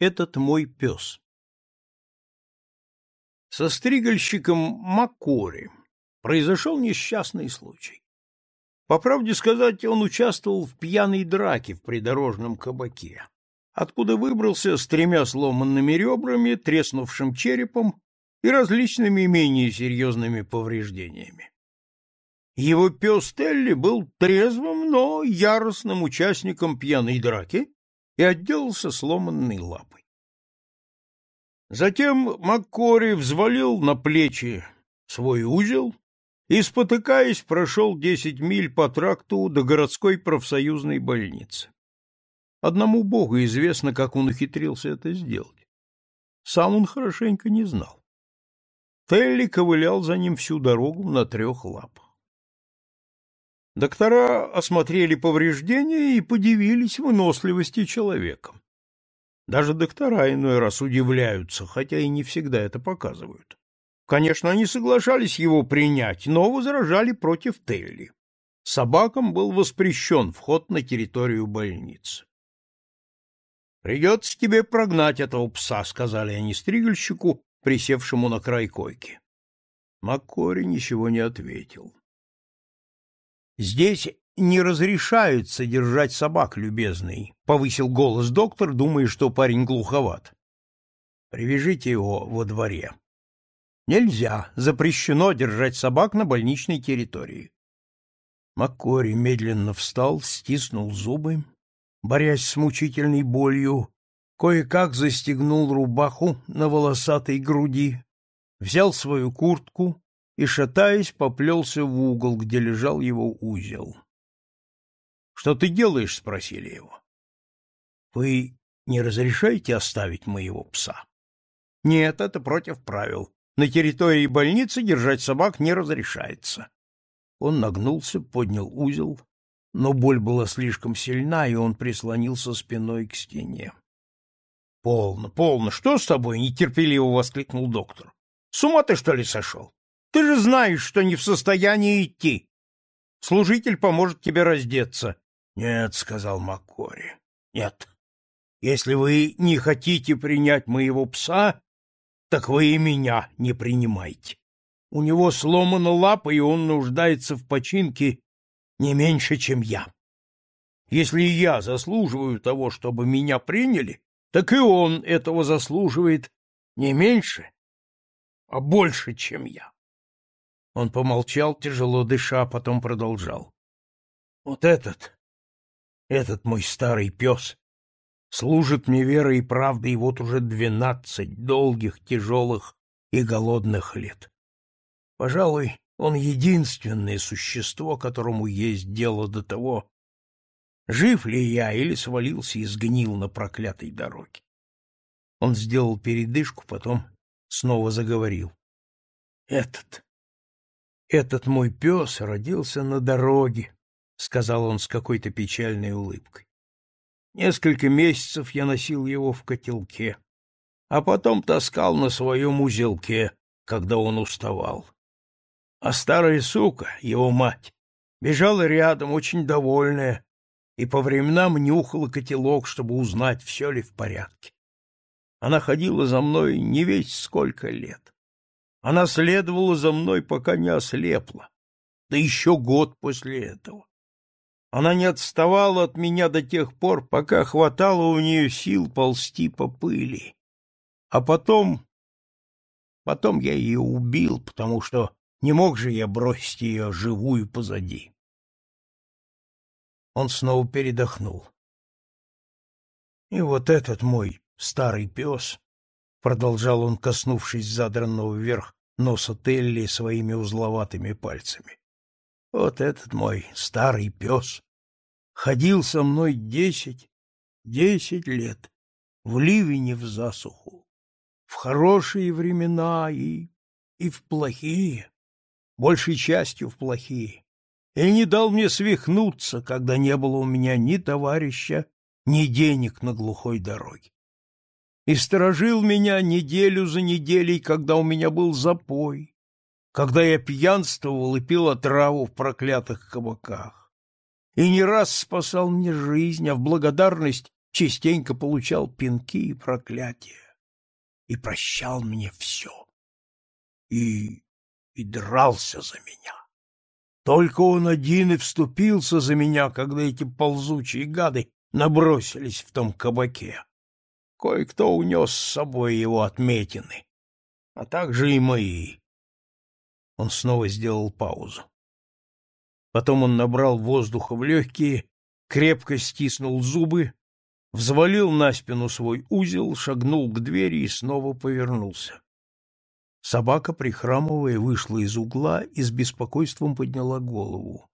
Этот мой пес. Со стригольщиком Маккори произошел несчастный случай. По правде сказать, он участвовал в пьяной драке в придорожном кабаке, откуда выбрался с тремя сломанными ребрами, треснувшим черепом и различными менее серьезными повреждениями. Его пес Телли был трезвым, но яростным участником пьяной драки и отделался сломанной лапой. Затем Маккори взвалил на плечи свой узел и, спотыкаясь, прошел десять миль по тракту до городской профсоюзной больницы. Одному Богу известно, как он ухитрился это сделать. Сам он хорошенько не знал. Телли ковылял за ним всю дорогу на трех лапах. Доктора осмотрели повреждения и подивились выносливости человека. Даже доктора иной раз удивляются, хотя и не всегда это показывают. Конечно, они соглашались его принять, но возражали против Телли. Собакам был воспрещен вход на территорию больницы. «Придется тебе прогнать этого пса», — сказали они стригольщику, присевшему на край койки. Маккори ничего не ответил. «Здесь не разрешается держать собак, любезный», — повысил голос доктор, думая, что парень глуховат. «Привяжите его во дворе». Нельзя, запрещено держать собак на больничной территории. Маккори медленно встал, стиснул зубы, борясь с мучительной болью, кое-как застегнул рубаху на волосатой груди, взял свою куртку и, шатаясь, поплелся в угол, где лежал его узел. — Что ты делаешь? — спросили его. — Вы не разрешаете оставить моего пса? — Нет, это против правил. На территории больницы держать собак не разрешается. Он нагнулся, поднял узел, но боль была слишком сильна, и он прислонился спиной к стене. — Полно, полно, что с тобой? — нетерпеливо воскликнул доктор. — С ума ты, что ли, сошел? Ты же знаешь, что не в состоянии идти. Служитель поможет тебе раздеться. — Нет, — сказал Маккори, — нет. Если вы не хотите принять моего пса, так вы и меня не принимайте. У него сломана лапа, и он нуждается в починке не меньше, чем я. Если я заслуживаю того, чтобы меня приняли, так и он этого заслуживает не меньше, а больше, чем я. Он помолчал, тяжело дыша, потом продолжал. Вот этот, этот мой старый пес, служит мне верой и правдой вот уже двенадцать долгих, тяжелых и голодных лет. Пожалуй, он единственное существо, которому есть дело до того, жив ли я или свалился и сгнил на проклятой дороге. Он сделал передышку, потом снова заговорил. Этот, этот мой пес родился на дороге, — сказал он с какой-то печальной улыбкой. Несколько месяцев я носил его в котелке, а потом таскал на своем узелке, когда он уставал. А старая сука, его мать, бежала рядом, очень довольная, и по временам нюхала котелок, чтобы узнать, все ли в порядке. Она ходила за мной не весь сколько лет. Она следовала за мной, пока не ослепла, да еще год после этого. Она не отставала от меня до тех пор, пока хватало у нее сил ползти по пыли. А потом... Потом я ее убил, потому что не мог же я бросить ее живую позади. Он снова передохнул. И вот этот мой старый пес, — продолжал он, коснувшись задранного вверх носа Телли своими узловатыми пальцами, вот этот мой старый пес ходил со мной десять, десять лет, в ливень и в засуху, в хорошие времена и, и в плохие, большей частью в плохие, и не дал мне свихнуться, когда не было у меня ни товарища, ни денег на глухой дороге. И сторожил меня неделю за неделей, когда у меня был запой, когда я пьянствовал и пил отраву в проклятых кабаках. И не раз спасал мне жизнь, а в благодарность частенько получал пинки и проклятия и прощал мне все. И... и дрался за меня. Только он один и вступился за меня, когда эти ползучие гады набросились в том кабаке. Кое-кто унес с собой его отметины, а также и мои. Он снова сделал паузу. Потом он набрал воздуха в легкие, крепко стиснул зубы, взвалил на спину свой узел, шагнул к двери и снова повернулся. Собака, прихрамывая, вышла из угла и с беспокойством подняла голову.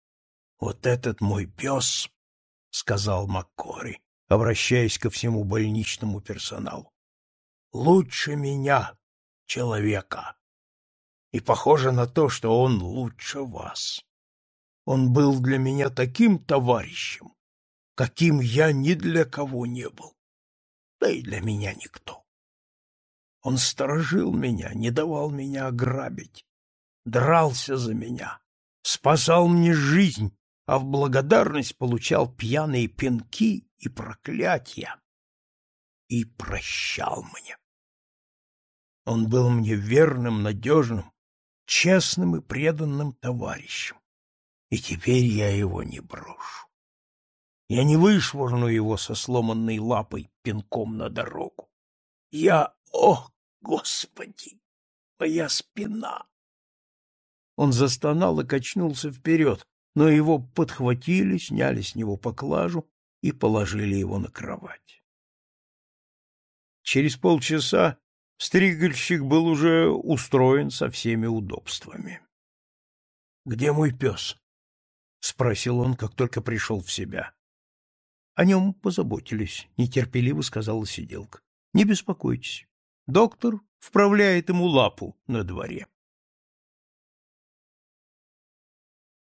— Вот этот мой пес, — сказал Маккори, обращаясь ко всему больничному персоналу, — лучше меня, человека. И похоже на то, что он лучше вас. Он был для меня таким товарищем, каким я ни для кого не был, да и для меня никто. Он сторожил меня, не давал меня ограбить, дрался за меня, спасал мне жизнь, а в благодарность получал пьяные пинки и проклятия. И прощал мне. Он был мне верным, надежным, честным и преданным товарищем. И теперь я его не брошу. Я не вышвырну его со сломанной лапой пинком на дорогу. Я, ох, Господи, моя спина! Он застонал и качнулся вперед, но его подхватили, сняли с него поклажу и положили его на кровать. Через полчаса стригольщик был уже устроен со всеми удобствами. — Где мой пес? — спросил он, как только пришел в себя. — О нем позаботились, — нетерпеливо сказала сиделка. — Не беспокойтесь. Доктор вправляет ему лапу на дворе.